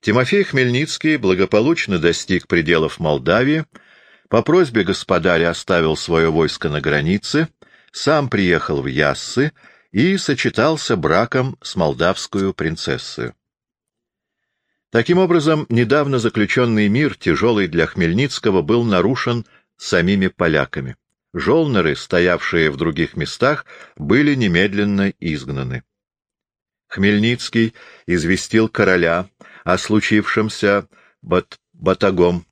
Тимофей Хмельницкий благополучно достиг пределов Молдавии, по просьбе господаря оставил свое войско на границе, сам приехал в Яссы и сочетался браком с молдавскую принцессой. Таким образом, недавно заключенный мир, тяжелый для Хмельницкого, был нарушен самими поляками. Жолнеры, стоявшие в других местах, были немедленно изгнаны. Хмельницкий известил короля о случившемся бат батагом,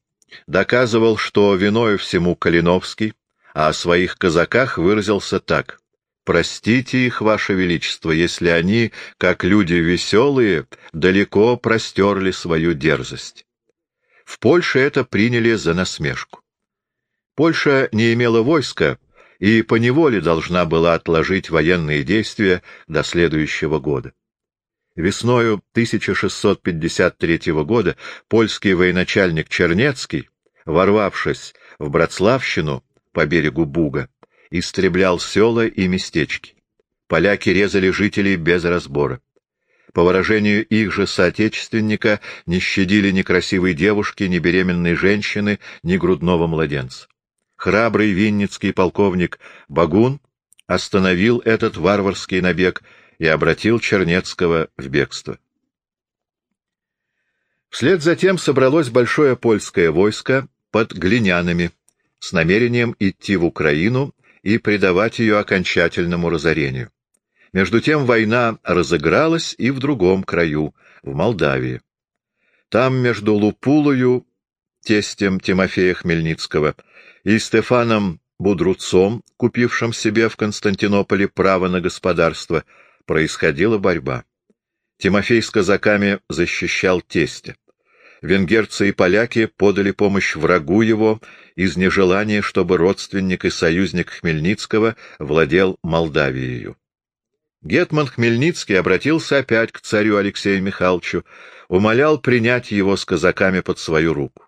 доказывал, что виною всему Калиновский, а о своих казаках выразился так. «Простите их, Ваше Величество, если они, как люди веселые, далеко простерли свою дерзость». В Польше это приняли за насмешку. Польша не имела войска и поневоле должна была отложить военные действия до следующего года. Весною 1653 года польский военачальник Чернецкий, ворвавшись в Братславщину по берегу Буга, истреблял села и местечки. Поляки резали жителей без разбора. По выражению их же соотечественника, не щадили ни красивой девушки, ни беременной женщины, ни грудного младенца. Храбрый винницкий полковник Багун остановил этот варварский набег и обратил Чернецкого в бегство. Вслед за тем собралось большое польское войско под Глинянами с намерением идти в Украину и предавать ее окончательному разорению. Между тем война разыгралась и в другом краю, в Молдавии. Там между Лупулою, тестем Тимофея Хмельницкого, и Стефаном Будруцом, купившим себе в Константинополе право на господарство, происходила борьба. Тимофей с казаками защищал тестя. Венгерцы и поляки подали помощь врагу его из нежелания, чтобы родственник и союзник Хмельницкого владел Молдавией. Гетман Хмельницкий обратился опять к царю Алексею Михайловичу, умолял принять его с казаками под свою руку.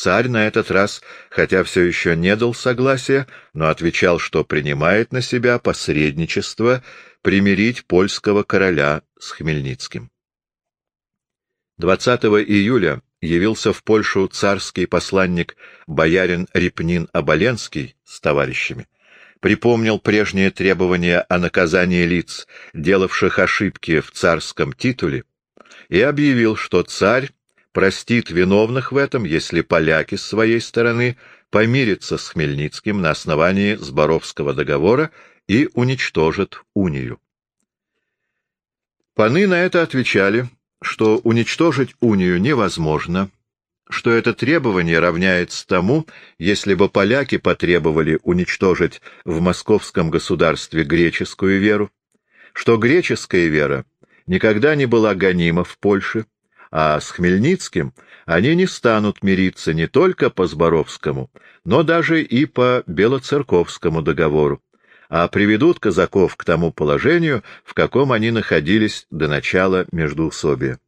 Царь на этот раз, хотя все еще не дал согласия, но отвечал, что принимает на себя посредничество примирить польского короля с Хмельницким. 20 июля явился в Польшу царский посланник боярин Репнин Оболенский с товарищами, припомнил прежние требования о наказании лиц, делавших ошибки в царском титуле, и объявил, что царь простит виновных в этом, если поляки с своей стороны помирятся с Хмельницким на основании Зборовского договора и уничтожат унию. Паны на это отвечали, что уничтожить унию невозможно, что это требование равняется тому, если бы поляки потребовали уничтожить в московском государстве греческую веру, что греческая вера никогда не была гонима в Польше, а с Хмельницким они не станут мириться не только по Зборовскому, но даже и по Белоцерковскому договору, а приведут казаков к тому положению, в каком они находились до начала междоусобия.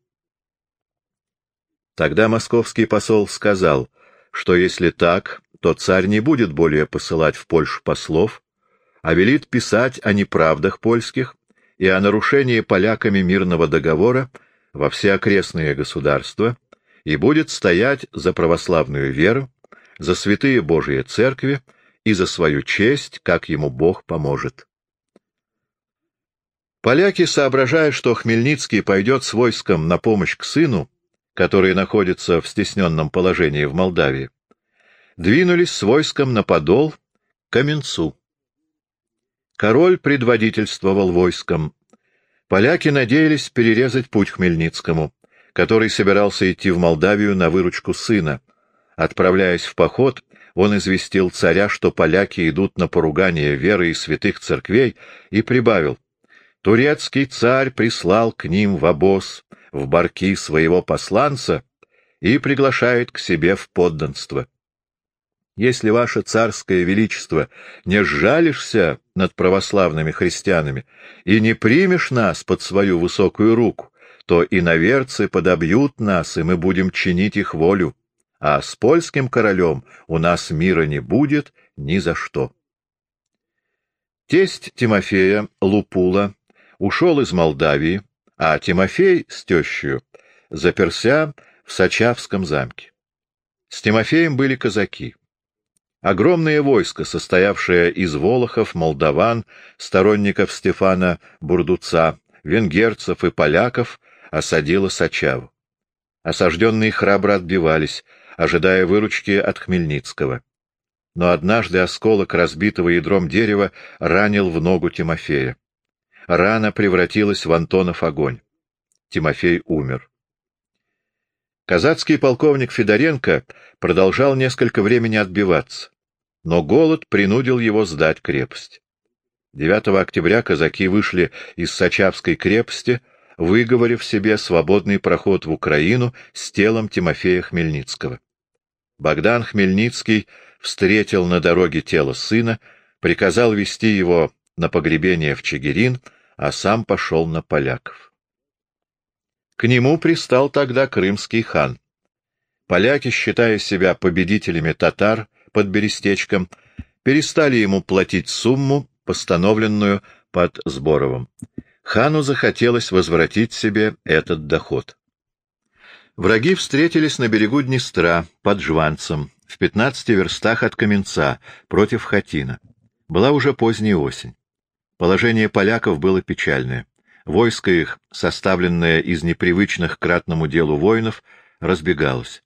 Тогда московский посол сказал, что если так, то царь не будет более посылать в Польшу послов, а велит писать о неправдах польских и о нарушении поляками мирного договора во все окрестные государства и будет стоять за православную веру, за святые Божьи церкви и за свою честь, как ему Бог поможет. Поляки, соображая, что Хмельницкий пойдет с войском на помощь к сыну, который находится в стесненном положении в Молдавии, двинулись с войском на Подол к Каменцу. Король предводительствовал войском, Поляки надеялись перерезать путь Хмельницкому, который собирался идти в Молдавию на выручку сына. Отправляясь в поход, он известил царя, что поляки идут на поругание веры и святых церквей, и прибавил. Турецкий царь прислал к ним в обоз, в барки своего посланца и приглашает к себе в подданство. Если ваше царское величество не сжалишься над православными христианами и не примешь нас под свою высокую руку, то иноверцы подобьют нас, и мы будем чинить их волю, а с польским королем у нас мира не будет ни за что. Тесть Тимофея, Лупула, ушел из Молдавии, а Тимофей с тещью заперся в Сачавском замке. С Тимофеем были казаки. Огромное войско, состоявшее из волохов, молдаван, сторонников Стефана Бурдуца, венгерцев и поляков, осадило Сачаву. Осажденные храбро отбивались, ожидая выручки от Хмельницкого. Но однажды осколок разбитого ядром дерева ранил в ногу Тимофея. Рана превратилась в Антонов огонь. Тимофей умер. Казацкий полковник Федоренко продолжал несколько времени отбиваться, но голод принудил его сдать крепость. 9 октября казаки вышли из Сачавской крепости, выговорив себе свободный проход в Украину с телом Тимофея Хмельницкого. Богдан Хмельницкий встретил на дороге тело сына, приказал вести его на погребение в Чигирин, а сам пошел на поляков. К нему пристал тогда крымский хан. Поляки, считая себя победителями татар под Берестечком, перестали ему платить сумму, постановленную под Сборовым. Хану захотелось возвратить себе этот доход. Враги встретились на берегу Днестра, под Жванцем, в пятнадцати верстах от Каменца, против Хатина. Была уже поздняя осень. Положение поляков было печальное. Войско их, составленное из непривычных к ратному делу воинов, разбегалось.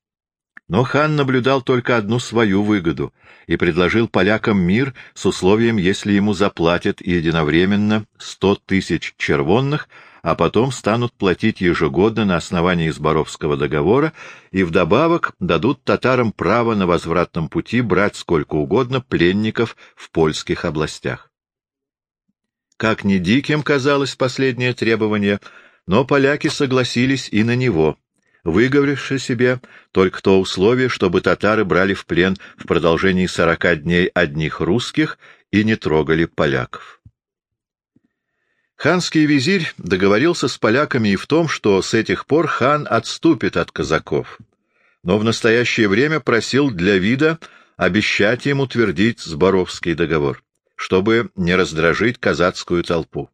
Но хан наблюдал только одну свою выгоду и предложил полякам мир с условием, если ему заплатят единовременно сто тысяч червонных, а потом станут платить ежегодно на основании Изборовского договора и вдобавок дадут татарам право на возвратном пути брать сколько угодно пленников в польских областях. Как ни диким казалось последнее требование, но поляки согласились и на него, выговоривши себе только то условие, чтобы татары брали в плен в продолжении сорока дней одних русских и не трогали поляков. Ханский визирь договорился с поляками и в том, что с этих пор хан отступит от казаков, но в настоящее время просил для вида обещать им утвердить Зборовский договор чтобы не раздражить казацкую толпу.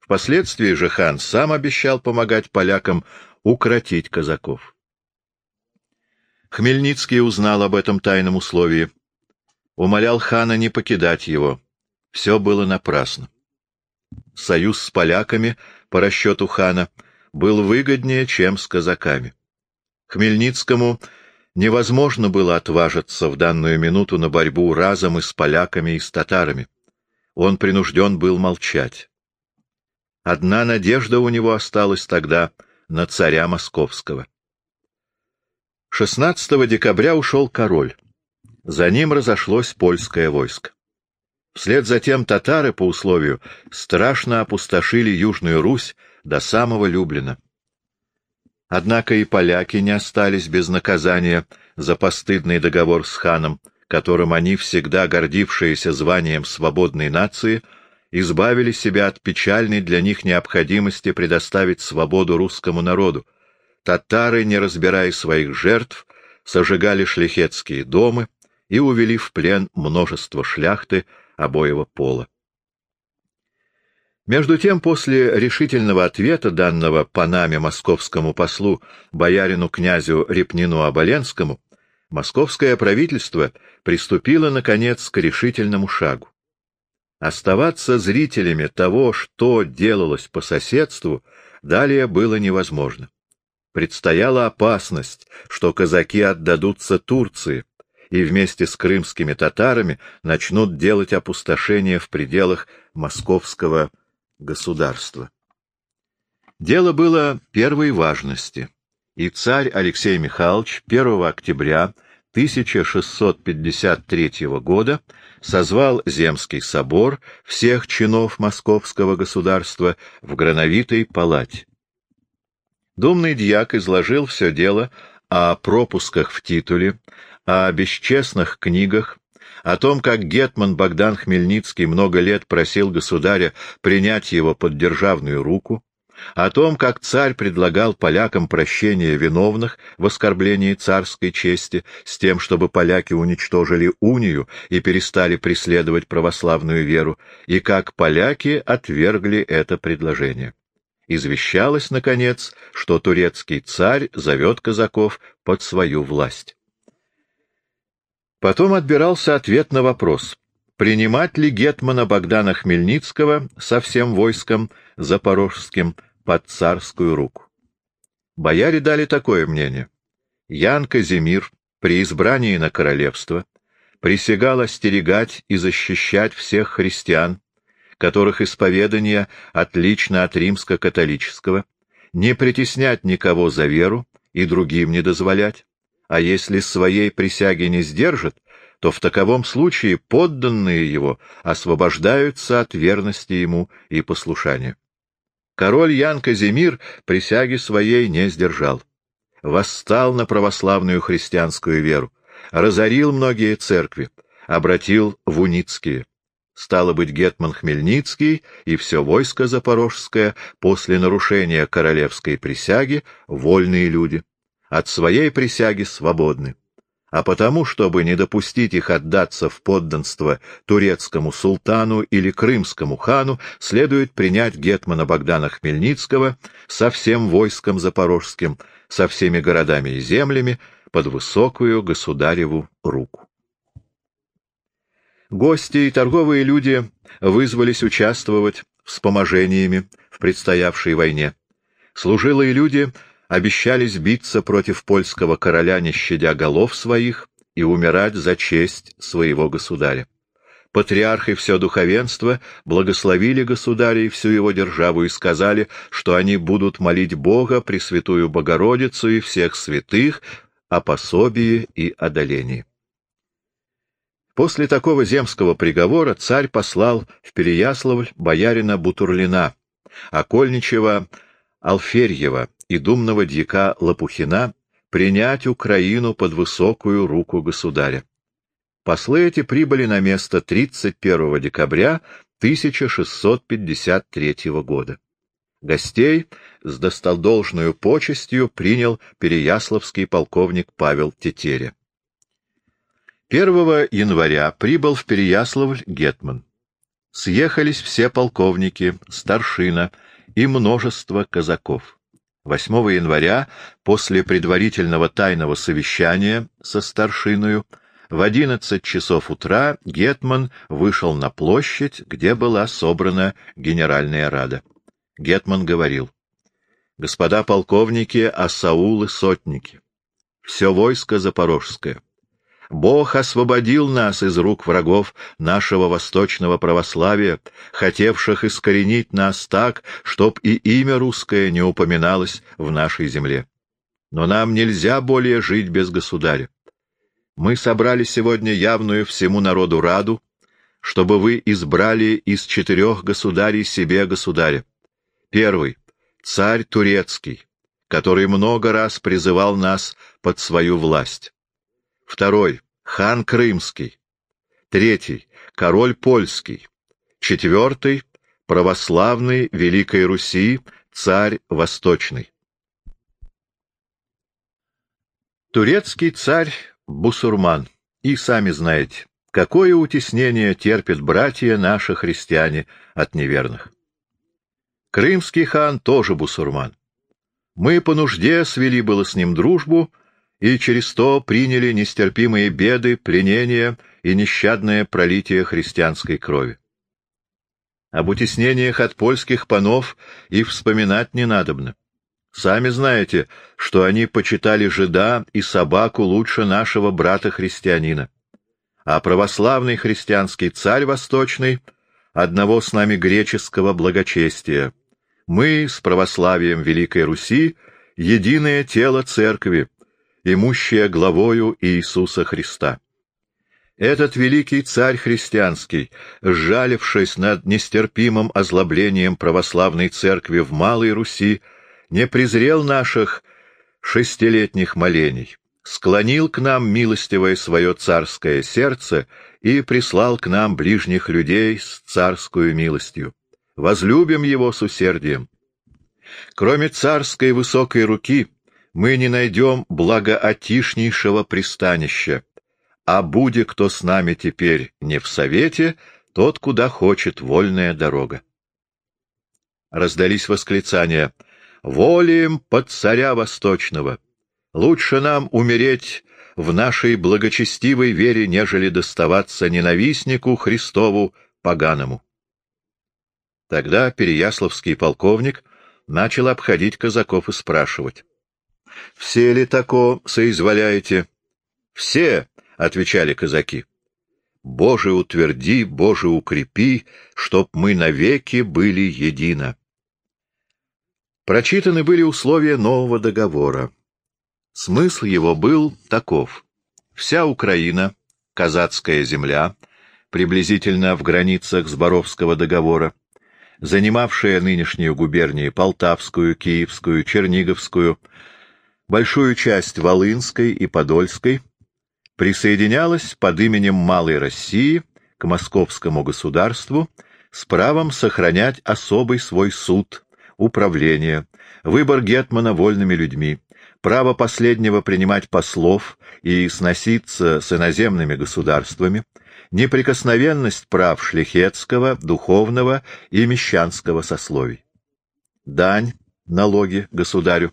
Впоследствии же хан сам обещал помогать полякам укротить казаков. Хмельницкий узнал об этом тайном условии. Умолял хана не покидать его. Все было напрасно. Союз с поляками, по расчету хана, был выгоднее, чем с казаками. Хмельницкому невозможно было отважиться в данную минуту на борьбу разом и с поляками, и с татарами. Он принужден был молчать. Одна надежда у него осталась тогда на царя Московского. 16 декабря ушел король. За ним разошлось польское войско. Вслед за тем татары, по условию, страшно опустошили Южную Русь до самого Люблина. Однако и поляки не остались без наказания за постыдный договор с ханом, которым они, всегда гордившиеся званием свободной нации, избавили себя от печальной для них необходимости предоставить свободу русскому народу. Татары, не разбирая своих жертв, сожигали шляхетские дома и увели в плен множество шляхты обоего пола. Между тем, после решительного ответа, данного Панаме московскому послу, боярину князю Репнину Оболенскому, московское правительство приступило, наконец, к решительному шагу. Оставаться зрителями того, что делалось по соседству, далее было невозможно. Предстояла опасность, что казаки отдадутся Турции и вместе с крымскими татарами начнут делать опустошение в пределах московского государства. Дело было первой важности, и царь Алексей Михайлович 1 октября 1653 года созвал Земский собор всех чинов московского государства в Грановитой палате. Думный дьяк изложил все дело о пропусках в титуле, о бесчестных книгах, о том, как Гетман Богдан Хмельницкий много лет просил государя принять его под державную руку, о том, как царь предлагал полякам прощение виновных в оскорблении царской чести с тем, чтобы поляки уничтожили унию и перестали преследовать православную веру, и как поляки отвергли это предложение. извещалось, наконец, что турецкий царь зовет казаков под свою власть. Потом отбирался ответ на вопрос, принимать ли гетмана Богдана Хмельницкого со всем войском запорожским под царскую руку. Бояре дали такое мнение. Ян Казимир при избрании на королевство присягал остерегать и защищать всех христиан, которых исповедание отлично от римско-католического, не притеснять никого за веру и другим не дозволять, а если своей присяги не сдержит, то в таковом случае подданные его освобождаются от верности ему и послушания. Король Ян Казимир присяги своей не сдержал. Восстал на православную христианскую веру, разорил многие церкви, обратил в уницкие. Стало быть, Гетман Хмельницкий и все войско запорожское после нарушения королевской присяги вольные люди, от своей присяги свободны. А потому, чтобы не допустить их отдаться в подданство турецкому султану или крымскому хану, следует принять гетмана Богдана Хмельницкого со всем войском запорожским, со всеми городами и землями, под высокую государеву руку. Гости и торговые люди вызвались участвовать вспоможениями в предстоявшей войне. Служилые люди обещались биться против польского короля, не щадя голов своих, и умирать за честь своего государя. Патриарх и все духовенство благословили государя и всю его державу и сказали, что они будут молить Бога, Пресвятую Богородицу и всех святых о пособии и одолении. После такого земского приговора царь послал в Переяславль боярина Бутурлина, окольничего Алферьева и думного дьяка Лопухина принять Украину под высокую руку государя. Послы эти прибыли на место 31 декабря 1653 года. Гостей с достолдолжную почестью принял переяславский полковник Павел Тетеря. 1 января прибыл в Переяславль Гетман. Съехались все полковники, старшина и множество казаков. 8 января, после предварительного тайного совещания со старшиною, в 11 часов утра Гетман вышел на площадь, где была собрана Генеральная Рада. Гетман говорил, «Господа полковники, асаулы, сотники, все войско запорожское, Бог освободил нас из рук врагов нашего восточного православия, хотевших искоренить нас так, чтоб и имя русское не упоминалось в нашей земле. Но нам нельзя более жить без государя. Мы собрали сегодня явную всему народу раду, чтобы вы избрали из четырех государей себе государя. Первый — царь турецкий, который много раз призывал нас под свою власть. Второй — хан Крымский. Третий — король польский. Четвертый — православный Великой Руси, царь Восточный. Турецкий царь Бусурман. И сами знаете, какое утеснение терпят братья наши христиане от неверных. Крымский хан тоже бусурман. Мы по нужде свели было с ним дружбу, и через то приняли нестерпимые беды, пленения и нещадное пролитие христианской крови. Об утеснениях от польских панов и вспоминать не надобно. Сами знаете, что они почитали жида и собаку лучше нашего брата-христианина. А православный христианский царь восточный — одного с нами греческого благочестия. Мы с православием Великой Руси — единое тело церкви, имущая главою Иисуса Христа. Этот великий царь христианский, сжалившись над нестерпимым озлоблением православной церкви в Малой Руси, не презрел наших шестилетних молений, склонил к нам милостивое свое царское сердце и прислал к нам ближних людей с царскую милостью. Возлюбим его с усердием. Кроме царской высокой руки, мы не найдем благоотишнейшего пристанища, а буде кто с нами теперь не в совете, тот, куда хочет вольная дорога. раздались восклицания «Волим под царя Восточного! Лучше нам умереть в нашей благочестивой вере, нежели доставаться ненавистнику Христову поганому». Тогда Переяславский полковник начал обходить казаков и спрашивать. — Все ли тако соизволяете? — Все, — отвечали казаки. — Боже, утверди, Боже, укрепи, чтоб мы навеки были едино. Прочитаны были условия нового договора. Смысл его был таков. Вся Украина, казацкая земля, приблизительно в границах Зборовского договора, занимавшая нынешнюю губернии Полтавскую, Киевскую, Черниговскую, большую часть Волынской и Подольской, присоединялась под именем Малой России к московскому государству с правом сохранять особый свой суд, управление, выбор гетмана вольными людьми, право последнего принимать послов и сноситься с иноземными государствами, неприкосновенность прав шляхетского, духовного и мещанского сословий. Дань, налоги государю,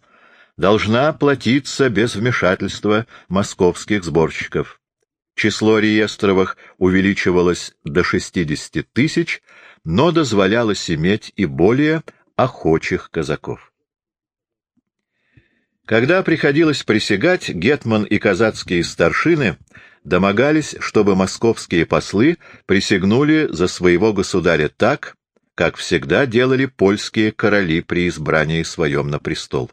должна платиться без вмешательства московских сборщиков. Число реестровых увеличивалось до 60 тысяч, но дозволялось иметь и более охочих казаков. Когда приходилось присягать, гетман и казацкие старшины домогались, чтобы московские послы присягнули за своего государя так, как всегда делали польские короли при избрании своем на престол.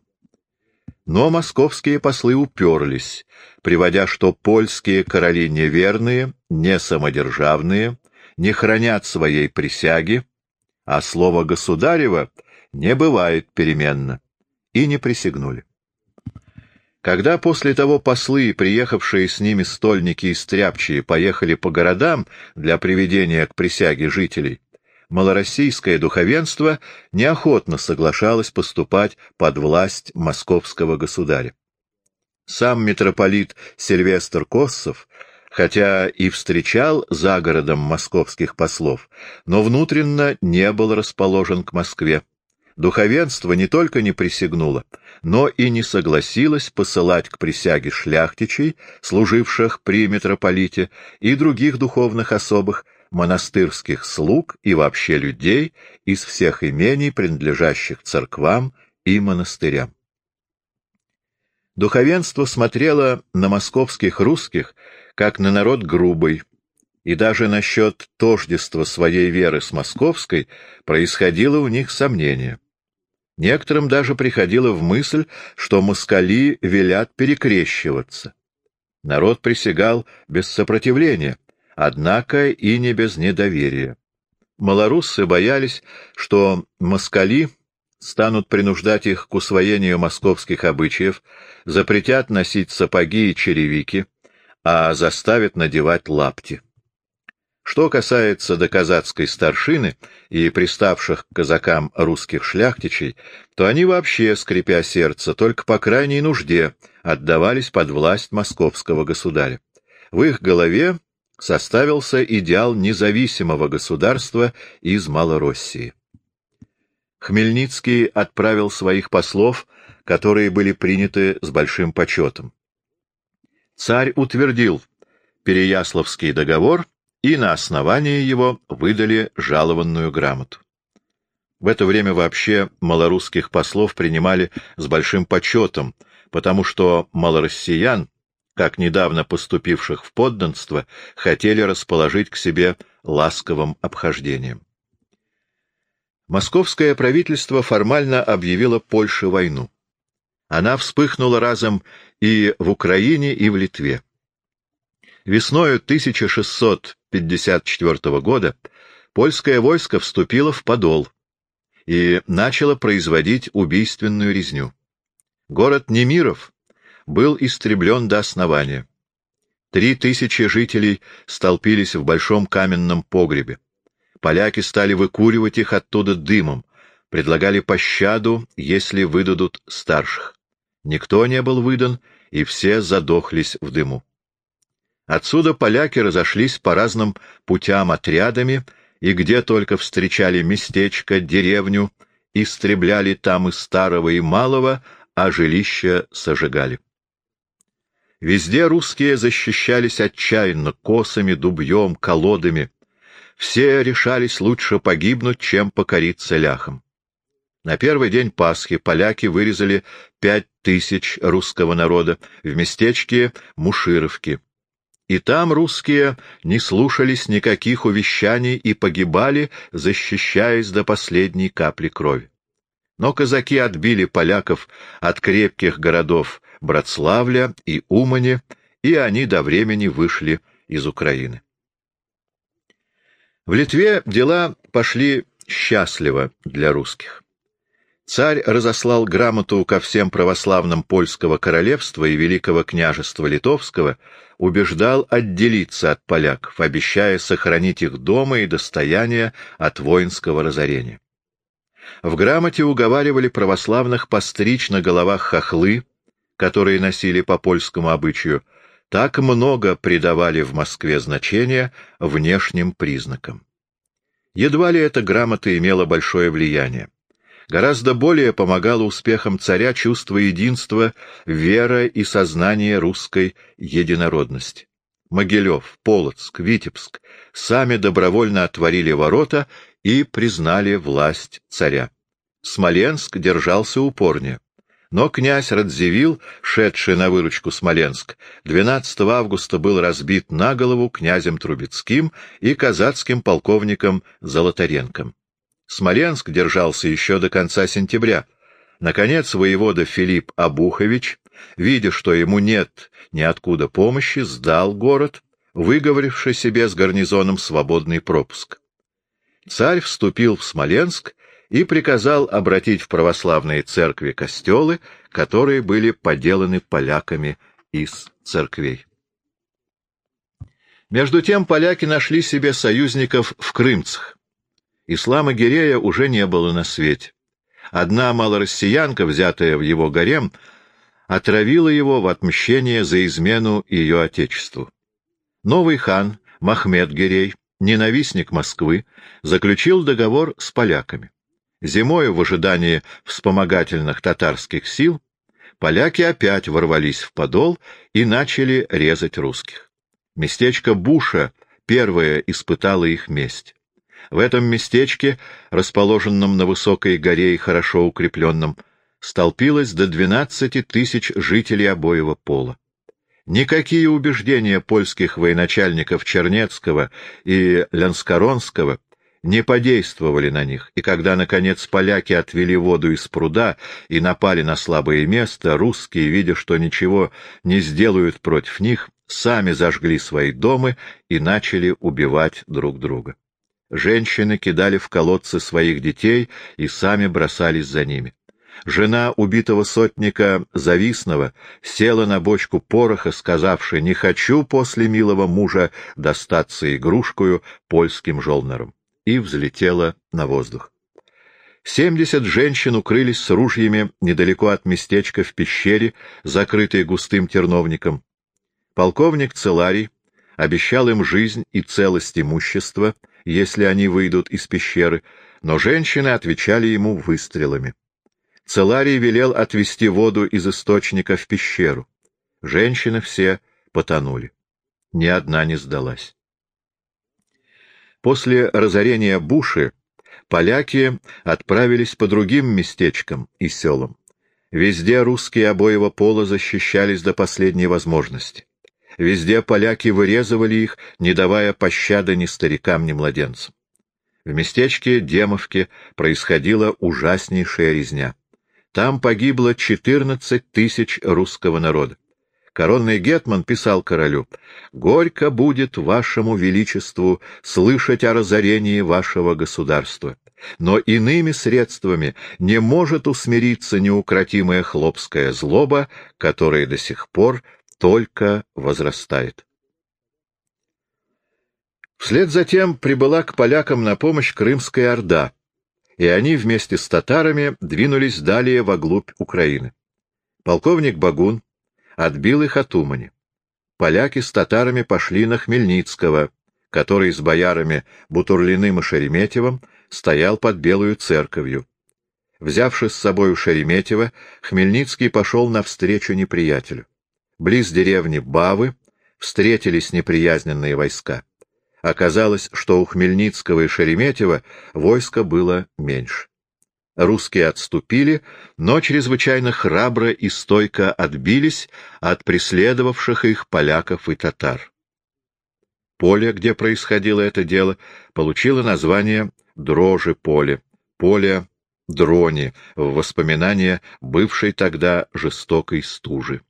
Но московские послы уперлись, приводя, что польские короли неверные, не самодержавные, не хранят своей присяги, а слово «государево» не бывает переменно, и не присягнули. Когда после того послы, приехавшие с ними стольники и стряпчие, поехали по городам для приведения к присяге жителей, малороссийское духовенство неохотно соглашалось поступать под власть московского государя. Сам митрополит Сильвестр Коссов, хотя и встречал за городом московских послов, но внутренно не был расположен к Москве. Духовенство не только не присягнуло, но и не согласилось посылать к присяге шляхтичей, служивших при митрополите, и других духовных особых, монастырских слуг и вообще людей из всех имений, принадлежащих церквам и монастырям. Духовенство смотрело на московских русских как на народ грубый, и даже насчет тождества своей веры с московской происходило у них сомнение. Некоторым даже приходило в мысль, что москали велят перекрещиваться. Народ присягал без сопротивления, однако и не без недоверия. Малоруссы боялись, что москали станут принуждать их к усвоению московских обычаев, запретят носить сапоги и черевики, а заставят надевать лапти. Что касается до казацкой старшины и приставших к казакам русских шляхтичей, то они вообще, скрипя сердце, только по крайней нужде отдавались под власть московского государя. В их голове составился идеал независимого государства из Малороссии. Хмельницкий отправил своих послов, которые были приняты с большим почетом. Царь утвердил Переяславский договор и на основании его выдали жалованную грамоту. В это время вообще малорусских послов принимали с большим почетом, потому что малороссиян, как недавно поступивших в подданство, хотели расположить к себе ласковым обхождением. Московское правительство формально объявило Польше войну. Она вспыхнула разом и в Украине, и в Литве. Весною 1654 года польское войско вступило в Подол и начало производить убийственную резню. Город Немиров был истреблен до основания. Три тысячи жителей столпились в большом каменном погребе. Поляки стали выкуривать их оттуда дымом, предлагали пощаду, если выдадут старших. Никто не был выдан, и все задохлись в дыму. Отсюда поляки разошлись по разным путям отрядами, и где только встречали местечко, деревню истребляли там и старого, и малого, а жилища сожигали. Везде русские защищались отчаянно, косами, дубьем, колодами. Все решались лучше погибнуть, чем покориться ляхам. На первый день Пасхи поляки вырезали пять тысяч русского народа в местечке Мушировки. И там русские не слушались никаких увещаний и погибали, защищаясь до последней капли крови. Но казаки отбили поляков от крепких городов Братславля и Умани, и они до времени вышли из Украины. В Литве дела пошли счастливо для русских. Царь разослал грамоту ко всем православным польского королевства и великого княжества литовского, убеждал отделиться от поляков, обещая сохранить их дома и достояние от воинского разорения. В грамоте уговаривали православных постричь на головах хохлы, которые носили по польскому обычаю, так много придавали в Москве значения внешним признакам. Едва ли эта грамота имела большое влияние. Гораздо более помогало успехам царя чувство единства, вера и сознание русской единородности. Могилев, Полоцк, Витебск сами добровольно отворили ворота и признали власть царя. Смоленск держался упорнее. Но князь Радзивилл, шедший на выручку Смоленск, 12 августа был разбит на голову князем Трубецким и казацким полковником Золотаренком. Смоленск держался еще до конца сентября. Наконец воевода Филипп Абухович, видя, что ему нет ниоткуда помощи, сдал город, выговоривший себе с гарнизоном свободный пропуск. Царь вступил в Смоленск и приказал обратить в православные церкви костелы, которые были поделаны поляками из церквей. Между тем поляки нашли себе союзников в Крымцах. Ислама Гирея уже не было на свете. Одна малороссиянка, взятая в его гарем, отравила его в отмщение за измену ее отечеству. Новый хан, Махмед Гирей, ненавистник Москвы, заключил договор с поляками. Зимою, в ожидании вспомогательных татарских сил, поляки опять ворвались в Подол и начали резать русских. Местечко Буша первое испытало их месть. В этом местечке, расположенном на высокой горе и хорошо укрепленном, столпилось до двенадцати тысяч жителей обоего пола. Никакие убеждения польских военачальников Чернецкого и Лянскоронского не подействовали на них, и когда, наконец, поляки отвели воду из пруда и напали на слабое место, русские, видя, что ничего не сделают против них, сами зажгли свои дома и начали убивать друг друга. Женщины кидали в колодцы своих детей и сами бросались за ними. Жена убитого сотника Зависного села на бочку пороха, сказавши «Не хочу после милого мужа достаться игрушкою польским жолнерам», и взлетела на воздух. Семьдесят женщин укрылись с ружьями недалеко от местечка в пещере, закрытой густым терновником. Полковник Целарий обещал им жизнь и целость имущества — если они выйдут из пещеры, но женщины отвечали ему выстрелами. Целарий велел отвести воду из источника в пещеру. Женщины все потонули. Ни одна не сдалась. После разорения Буши поляки отправились по другим местечкам и селам. Везде русские обоего пола защищались до последней возможности. Везде поляки вырезывали их, не давая пощады ни старикам, ни младенцам. В местечке Демовке происходила ужаснейшая резня. Там погибло 14 тысяч русского народа. Коронный гетман писал королю, «Горько будет вашему величеству слышать о разорении вашего государства, но иными средствами не может усмириться неукротимая хлопская злоба, которая до сих пор только возрастает. Вслед за тем прибыла к полякам на помощь Крымская Орда, и они вместе с татарами двинулись далее во глубь Украины. Полковник Багун отбил их от Умани. Поляки с татарами пошли на Хмельницкого, который с боярами Бутурлиным и Шереметьевым стоял под Белую церковью. Взявши с собою Шереметьево, Хмельницкий пошел навстречу неприятелю. Близ деревни Бавы встретились неприязненные войска. Оказалось, что у Хмельницкого и Шереметьева войска было меньше. Русские отступили, но чрезвычайно храбро и стойко отбились от преследовавших их поляков и татар. Поле, где происходило это дело, получило название «Дрожи поле», поле Дрони, в воспоминания бывшей тогда жестокой стужи.